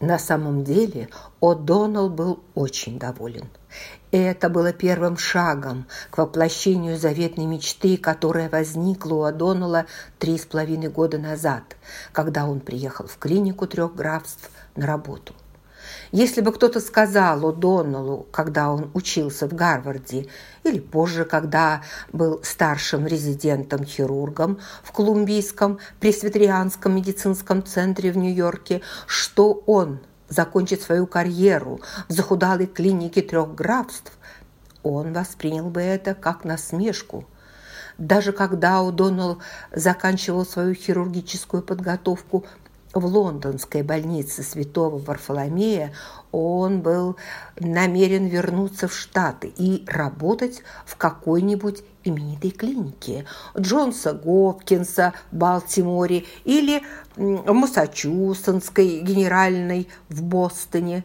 На самом деле О'Доннелл был очень доволен. Это было первым шагом к воплощению заветной мечты, которая возникла у О'Доннелла три с половиной года назад, когда он приехал в клинику трех графств на работу. Если бы кто-то сказал О'Доннеллу, когда он учился в Гарварде, или позже, когда был старшим резидентом-хирургом в Колумбийском пресвитерианском медицинском центре в Нью-Йорке, что он закончит свою карьеру в захудалой клинике трех графств, он воспринял бы это как насмешку. Даже когда О'Доннелл заканчивал свою хирургическую подготовку в лондонской больнице святого Варфоломея он был намерен вернуться в Штаты и работать в какой-нибудь именитой клинике Джонса Гопкинса в Балтиморе или в Массачусетской генеральной в Бостоне.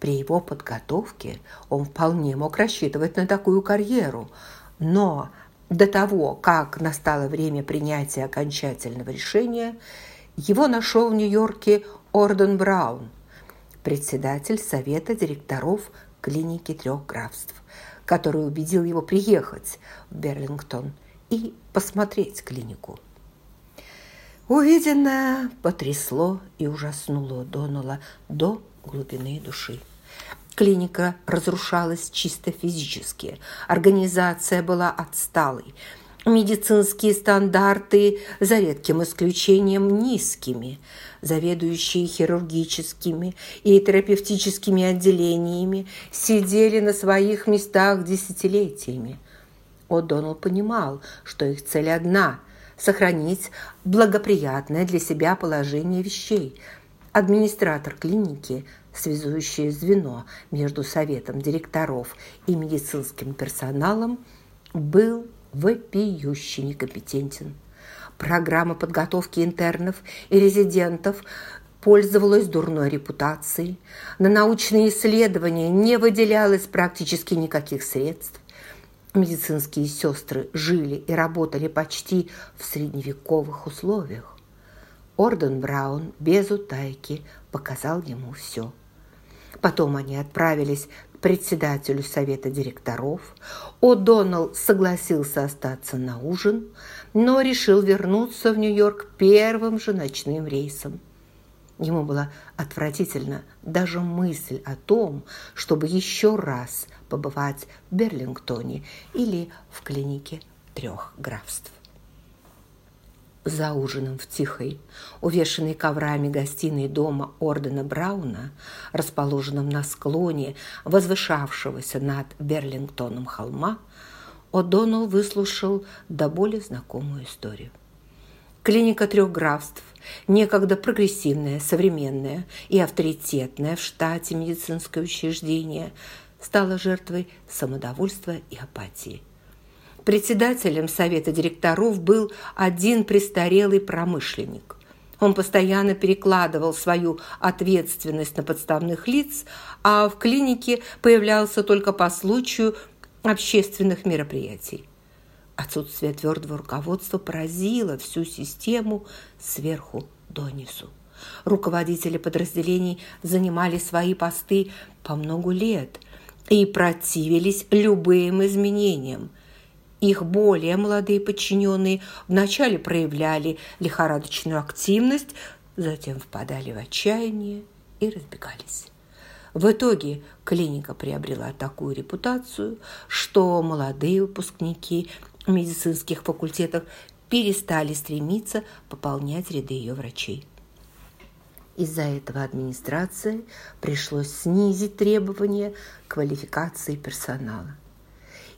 При его подготовке он вполне мог рассчитывать на такую карьеру, но до того, как настало время принятия окончательного решения – его нашел в Нью-Йорке Орден Браун, председатель совета директоров клиники трех графств, который убедил его приехать в Берлингтон и посмотреть клинику. Увиденное потрясло и ужаснуло Донала до глубины души. Клиника разрушалась чисто физически, организация была отсталой – медицинские стандарты, за редким исключением, низкими. Заведующие хирургическими и терапевтическими отделениями сидели на своих местах десятилетиями. О'Доннелл понимал, что их цель одна – сохранить благоприятное для себя положение вещей. Администратор клиники – связующее звено между советом директоров и медицинским персоналом – был вопиюще некомпетентен. Программа подготовки интернов и резидентов пользовалась дурной репутацией. На научные исследования не выделялось практически никаких средств. Медицинские сестры жили и работали почти в средневековых условиях. Орден Браун без утайки показал ему все. Потом они отправились председателю совета директоров. О'Доннелл согласился остаться на ужин, но решил вернуться в Нью-Йорк первым же ночным рейсом. Ему была отвратительна даже мысль о том, чтобы еще раз побывать в Берлингтоне или в клинике трех графств за ужином в тихой, увешанной коврами гостиной дома Ордена Брауна, расположенном на склоне возвышавшегося над Берлингтоном холма, О'Доннелл выслушал до боли знакомую историю. Клиника трех графств, некогда прогрессивная, современная и авторитетная в штате медицинское учреждение, стала жертвой самодовольства и апатии – Председателем совета директоров был один престарелый промышленник. Он постоянно перекладывал свою ответственность на подставных лиц, а в клинике появлялся только по случаю общественных мероприятий. Отсутствие твердого руководства поразило всю систему сверху донизу. Руководители подразделений занимали свои посты по многу лет и противились любым изменениям – их более молодые подчиненные вначале проявляли лихорадочную активность, затем впадали в отчаяние и разбегались. В итоге клиника приобрела такую репутацию, что молодые выпускники медицинских факультетов перестали стремиться пополнять ряды ее врачей. Из-за этого администрации пришлось снизить требования квалификации персонала.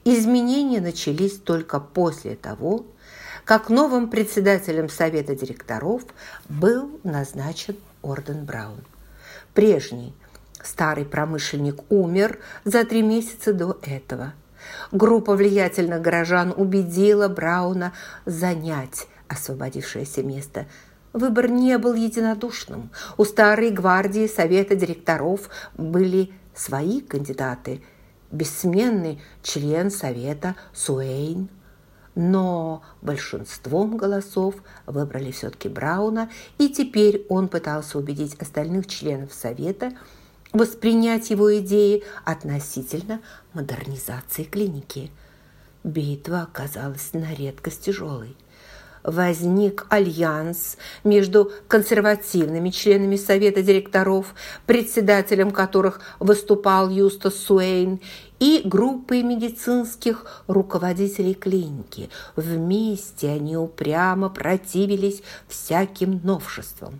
Изменения начались только после того, как новым председателем совета директоров был назначен Орден Браун. Прежний старый промышленник умер за три месяца до этого. Группа влиятельных горожан убедила Брауна занять освободившееся место. Выбор не был единодушным. У старой гвардии совета директоров были свои кандидаты – бессменный член совета Суэйн, но большинством голосов выбрали все-таки Брауна, и теперь он пытался убедить остальных членов Совета воспринять его идеи относительно модернизации клиники. Битва оказалась на редкость тяжелой возник альянс между консервативными членами Совета директоров, председателем которых выступал Юстас Суэйн, и группой медицинских руководителей клиники. Вместе они упрямо противились всяким новшествам.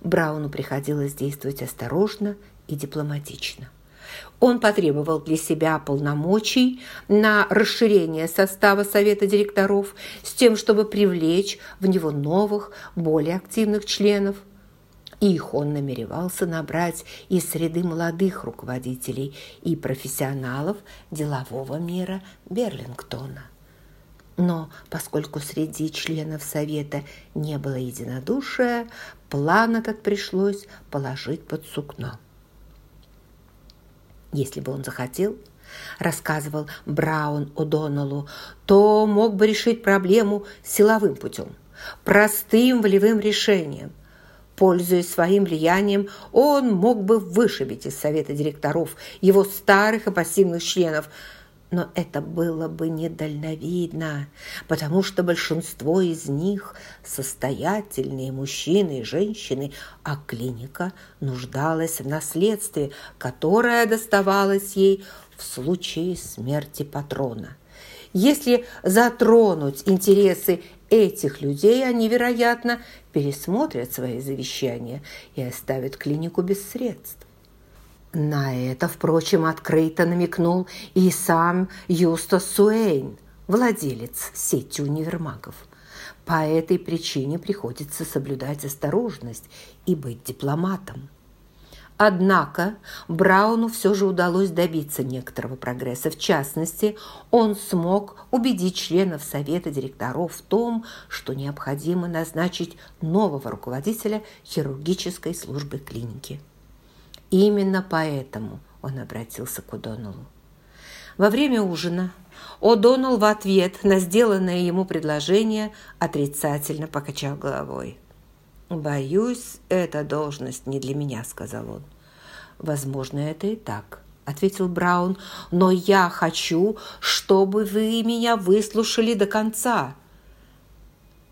Брауну приходилось действовать осторожно и дипломатично. Он потребовал для себя полномочий на расширение состава Совета директоров с тем, чтобы привлечь в него новых, более активных членов. Их он намеревался набрать из среды молодых руководителей и профессионалов делового мира Берлингтона. Но поскольку среди членов Совета не было единодушия, план этот пришлось положить под сукно. Если бы он захотел, рассказывал Браун О'Доннеллу, то мог бы решить проблему силовым путем, простым волевым решением. Пользуясь своим влиянием, он мог бы вышибить из совета директоров его старых и пассивных членов – но это было бы недальновидно, потому что большинство из них – состоятельные мужчины и женщины, а клиника нуждалась в наследстве, которое доставалось ей в случае смерти патрона. Если затронуть интересы этих людей, они, вероятно, пересмотрят свои завещания и оставят клинику без средств. На это, впрочем, открыто намекнул и сам Юстас Суэйн, владелец сети универмагов. По этой причине приходится соблюдать осторожность и быть дипломатом. Однако Брауну все же удалось добиться некоторого прогресса. В частности, он смог убедить членов Совета директоров в том, что необходимо назначить нового руководителя хирургической службы клиники. Именно поэтому он обратился к О'Доннеллу. Во время ужина О'Доннелл в ответ на сделанное ему предложение отрицательно покачал головой. «Боюсь, эта должность не для меня», — сказал он. «Возможно, это и так», — ответил Браун, «но я хочу, чтобы вы меня выслушали до конца».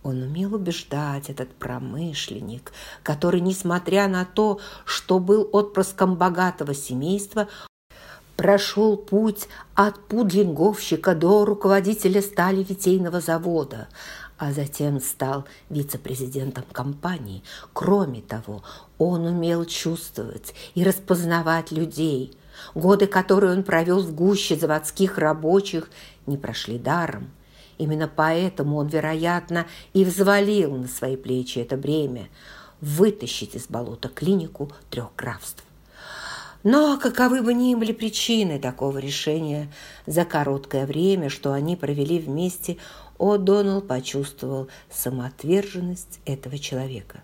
Он умел убеждать этот промышленник, который, несмотря на то, что был отпрыском богатого семейства, прошел путь от пудлинговщика до руководителя стали витейного завода, а затем стал вице-президентом компании. Кроме того, он умел чувствовать и распознавать людей. Годы, которые он провел в гуще заводских рабочих, не прошли даром. Именно поэтому он, вероятно, и взвалил на свои плечи это бремя – вытащить из болота клинику трех графств. Но каковы бы ни были причины такого решения, за короткое время, что они провели вместе, О'Доннелл почувствовал самоотверженность этого человека.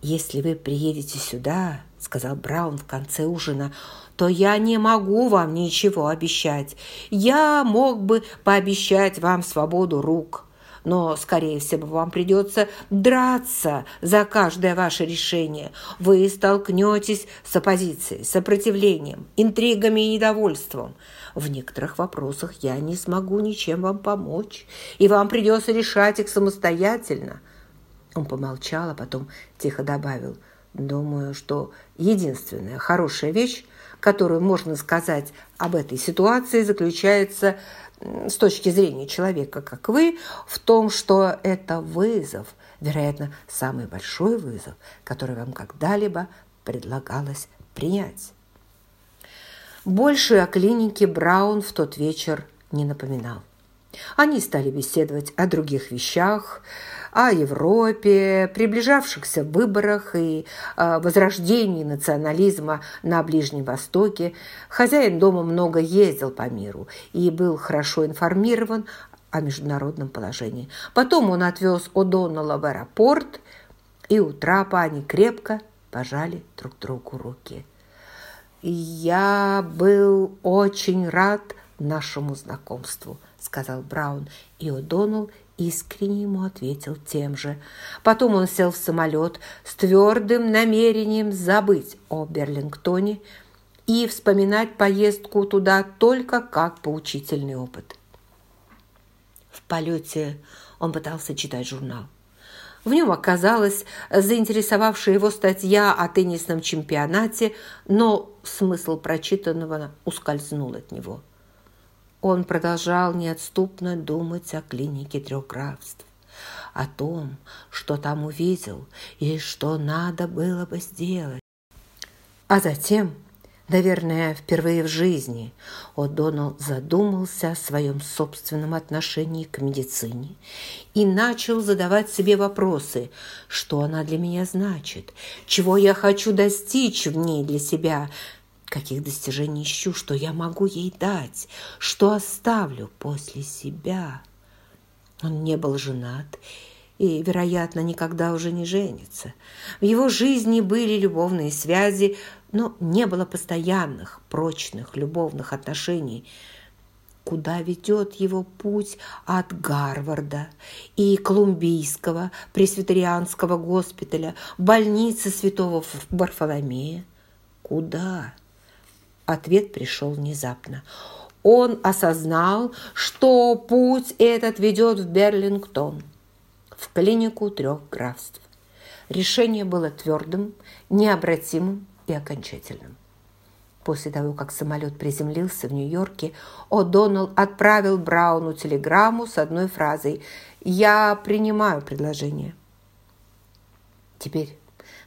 «Если вы приедете сюда, — сказал Браун в конце ужина, — то я не могу вам ничего обещать. Я мог бы пообещать вам свободу рук, но, скорее всего, вам придется драться за каждое ваше решение. Вы столкнетесь с оппозицией, сопротивлением, интригами и недовольством. В некоторых вопросах я не смогу ничем вам помочь, и вам придется решать их самостоятельно». Он помолчал, а потом тихо добавил, «Думаю, что единственная хорошая вещь, которую можно сказать об этой ситуации, заключается с точки зрения человека, как вы, в том, что это вызов, вероятно, самый большой вызов, который вам когда-либо предлагалось принять. Больше о клинике Браун в тот вечер не напоминал. Они стали беседовать о других вещах, о Европе, приближавшихся выборах и э, возрождении национализма на Ближнем Востоке. Хозяин дома много ездил по миру и был хорошо информирован о международном положении. Потом он отвез О'Доннелла в аэропорт, и у трапа они крепко пожали друг другу руки. «Я был очень рад нашему знакомству», сказал Браун, и О'Доннелл искренне ему ответил тем же. Потом он сел в самолет с твердым намерением забыть о Берлингтоне и вспоминать поездку туда только как поучительный опыт. В полете он пытался читать журнал. В нем оказалась заинтересовавшая его статья о теннисном чемпионате, но смысл прочитанного ускользнул от него. Он продолжал неотступно думать о клинике трех графств, о том, что там увидел и что надо было бы сделать. А затем Наверное, впервые в жизни О'Доннелл задумался о своем собственном отношении к медицине и начал задавать себе вопросы, что она для меня значит, чего я хочу достичь в ней для себя, каких достижений ищу, что я могу ей дать, что оставлю после себя. Он не был женат и, вероятно, никогда уже не женится. В его жизни были любовные связи, но не было постоянных, прочных любовных отношений. Куда ведет его путь от Гарварда и Колумбийского пресвитерианского госпиталя, больницы святого Барфоломея? Куда? Ответ пришел внезапно. Он осознал, что путь этот ведет в Берлингтон, в клинику трех графств. Решение было твердым, необратимым и окончательным. После того, как самолет приземлился в Нью-Йорке, О'Доннелл отправил Брауну телеграмму с одной фразой «Я принимаю предложение». Теперь,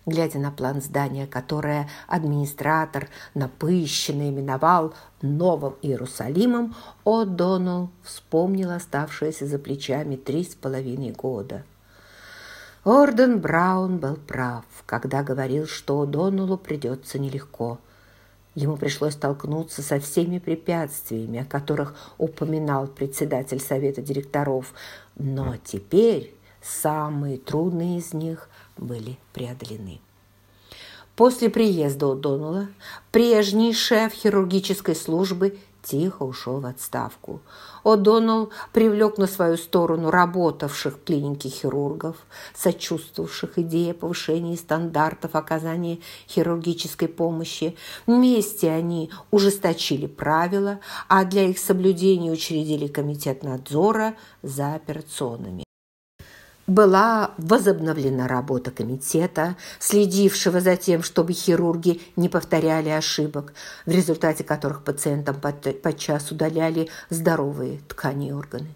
глядя на план здания, которое администратор напыщенно именовал Новым Иерусалимом, О'Доннелл вспомнил оставшиеся за плечами три с половиной года – Орден Браун был прав, когда говорил, что Донулу придется нелегко. Ему пришлось столкнуться со всеми препятствиями, о которых упоминал председатель совета директоров, но теперь самые трудные из них были преодолены. После приезда О'Доннелла прежний шеф хирургической службы тихо ушел в отставку. О'Доннелл привлек на свою сторону работавших в клинике хирургов, сочувствовавших идее повышения стандартов оказания хирургической помощи. Вместе они ужесточили правила, а для их соблюдения учредили комитет надзора за операционными была возобновлена работа комитета, следившего за тем, чтобы хирурги не повторяли ошибок, в результате которых пациентам подчас удаляли здоровые ткани и органы.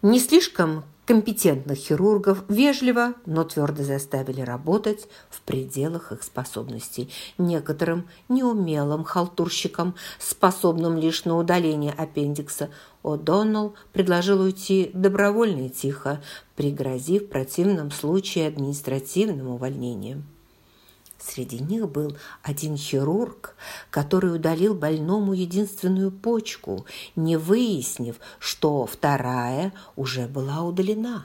Не слишком компетентных хирургов вежливо, но твердо заставили работать в пределах их способностей. Некоторым неумелым халтурщикам, способным лишь на удаление аппендикса, О'Доннелл предложил уйти добровольно и тихо, пригрозив в противном случае административным увольнением. Среди них был один хирург, который удалил больному единственную почку, не выяснив, что вторая уже была удалена.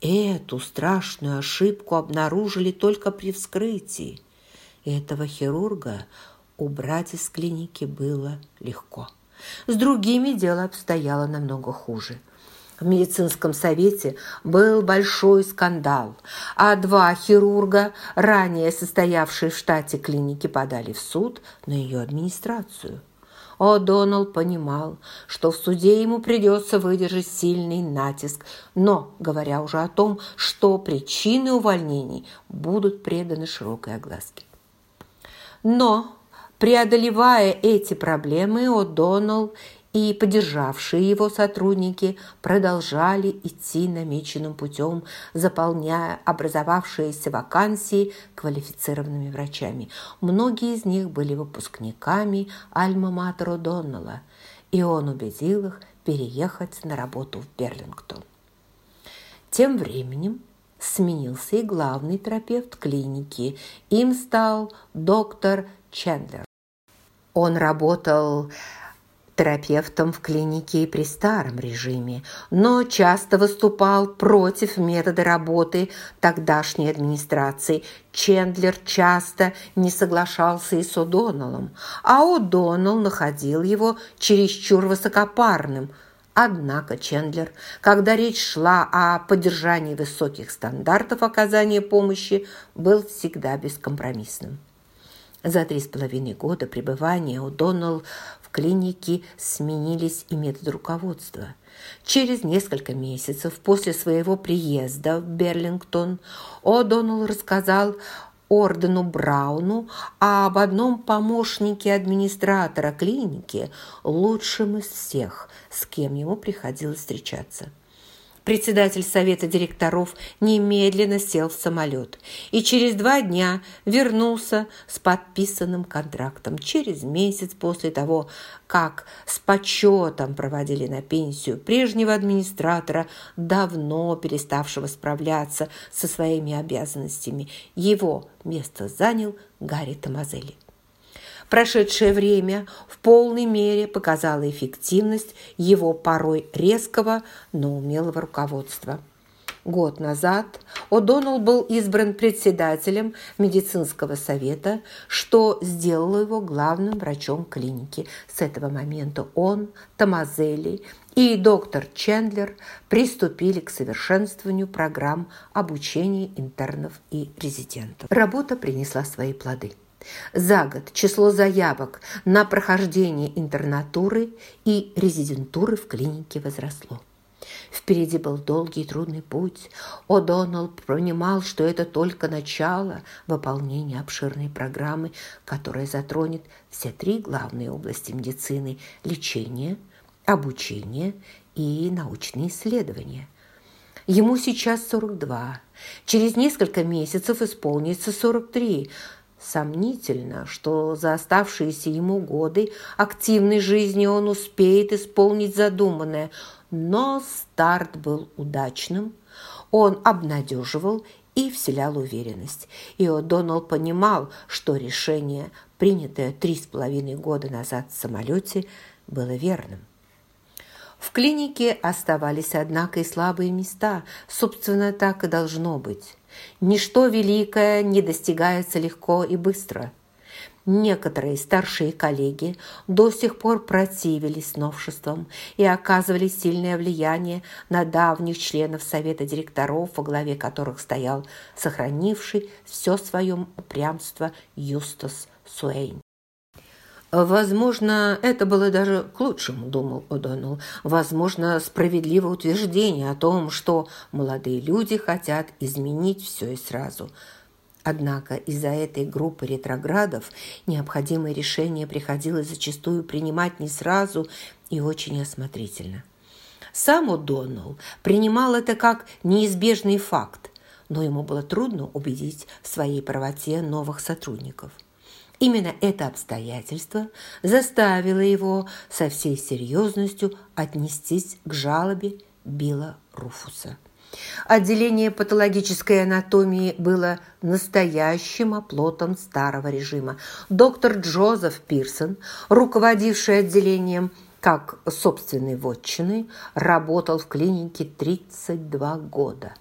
Эту страшную ошибку обнаружили только при вскрытии. Этого хирурга убрать из клиники было легко. С другими дело обстояло намного хуже – в медицинском совете был большой скандал, а два хирурга, ранее состоявшие в штате клиники, подали в суд на ее администрацию. О'Доннелл понимал, что в суде ему придется выдержать сильный натиск, но, говоря уже о том, что причины увольнений будут преданы широкой огласке. Но, преодолевая эти проблемы, О'Доннелл и поддержавшие его сотрудники продолжали идти намеченным путем, заполняя образовавшиеся вакансии квалифицированными врачами. Многие из них были выпускниками Альма-Матера Доннелла, и он убедил их переехать на работу в Берлингтон. Тем временем сменился и главный терапевт клиники. Им стал доктор Чендлер. Он работал терапевтом в клинике и при старом режиме, но часто выступал против метода работы тогдашней администрации. Чендлер часто не соглашался и с О'Доннеллом, а О'Доннелл находил его чересчур высокопарным, Однако Чендлер, когда речь шла о поддержании высоких стандартов оказания помощи, был всегда бескомпромиссным. За три с половиной года пребывания у Доналл в клинике сменились и методы руководства. Через несколько месяцев после своего приезда в Берлингтон О'Доннелл рассказал Ордену Брауну об одном помощнике администратора клиники, лучшем из всех, с кем ему приходилось встречаться. Председатель совета директоров немедленно сел в самолет и через два дня вернулся с подписанным контрактом. Через месяц после того, как с почетом проводили на пенсию прежнего администратора, давно переставшего справляться со своими обязанностями, его место занял Гарри Томазелли. Прошедшее время в полной мере показало эффективность его порой резкого, но умелого руководства. Год назад О'Доннелл был избран председателем медицинского совета, что сделало его главным врачом клиники. С этого момента он, Томазелли и доктор Чендлер приступили к совершенствованию программ обучения интернов и резидентов. Работа принесла свои плоды. За год число заявок на прохождение интернатуры и резидентуры в клинике возросло. Впереди был долгий и трудный путь. О'Доннелл понимал, что это только начало выполнения обширной программы, которая затронет все три главные области медицины – лечение, обучение и научные исследования. Ему сейчас 42. Через несколько месяцев исполнится 43 – Сомнительно, что за оставшиеся ему годы активной жизни он успеет исполнить задуманное, но старт был удачным, он обнадеживал и вселял уверенность. И О'Доннелл понимал, что решение, принятое три с половиной года назад в самолете, было верным. В клинике оставались, однако, и слабые места. Собственно, так и должно быть. Ничто великое не достигается легко и быстро. Некоторые старшие коллеги до сих пор противились новшествам и оказывали сильное влияние на давних членов Совета директоров, во главе которых стоял сохранивший все свое упрямство Юстас Суэйн. Возможно, это было даже к лучшему, думал О'Доннелл. Возможно, справедливое утверждение о том, что молодые люди хотят изменить все и сразу. Однако из-за этой группы ретроградов необходимые решения приходилось зачастую принимать не сразу и очень осмотрительно. Сам О'Доннелл принимал это как неизбежный факт, но ему было трудно убедить в своей правоте новых сотрудников – Именно это обстоятельство заставило его со всей серьезностью отнестись к жалобе Билла Руфуса. Отделение патологической анатомии было настоящим оплотом старого режима. Доктор Джозеф Пирсон, руководивший отделением как собственной вотчины, работал в клинике 32 года.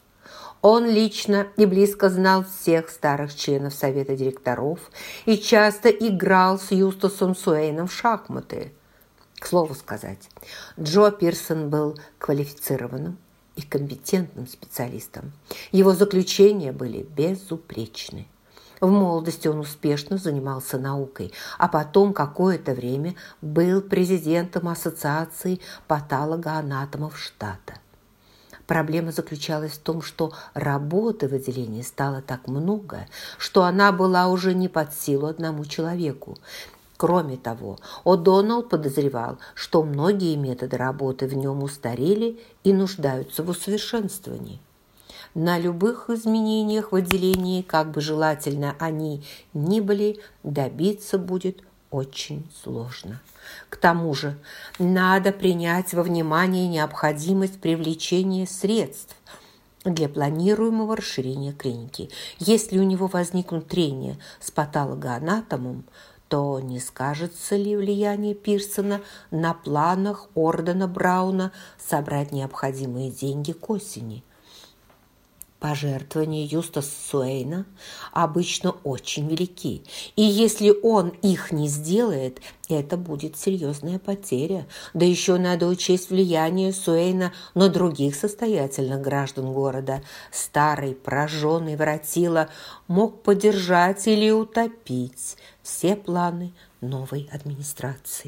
Он лично и близко знал всех старых членов Совета директоров и часто играл с Юстасом Суэйном в шахматы. К слову сказать, Джо Пирсон был квалифицированным и компетентным специалистом. Его заключения были безупречны. В молодости он успешно занимался наукой, а потом какое-то время был президентом Ассоциации патологоанатомов штата. Проблема заключалась в том, что работы в отделении стало так много, что она была уже не под силу одному человеку. Кроме того, О'Доннелл подозревал, что многие методы работы в нем устарели и нуждаются в усовершенствовании. На любых изменениях в отделении, как бы желательно они ни были, добиться будет очень сложно. К тому же надо принять во внимание необходимость привлечения средств для планируемого расширения клиники. Если у него возникнут трения с патологоанатомом, то не скажется ли влияние Пирсона на планах Ордена Брауна собрать необходимые деньги к осени? Пожертвования Юстаса Суэйна обычно очень велики, и если он их не сделает, это будет серьезная потеря. Да еще надо учесть влияние Суэйна на других состоятельных граждан города. Старый прожженный воротила мог поддержать или утопить все планы новой администрации.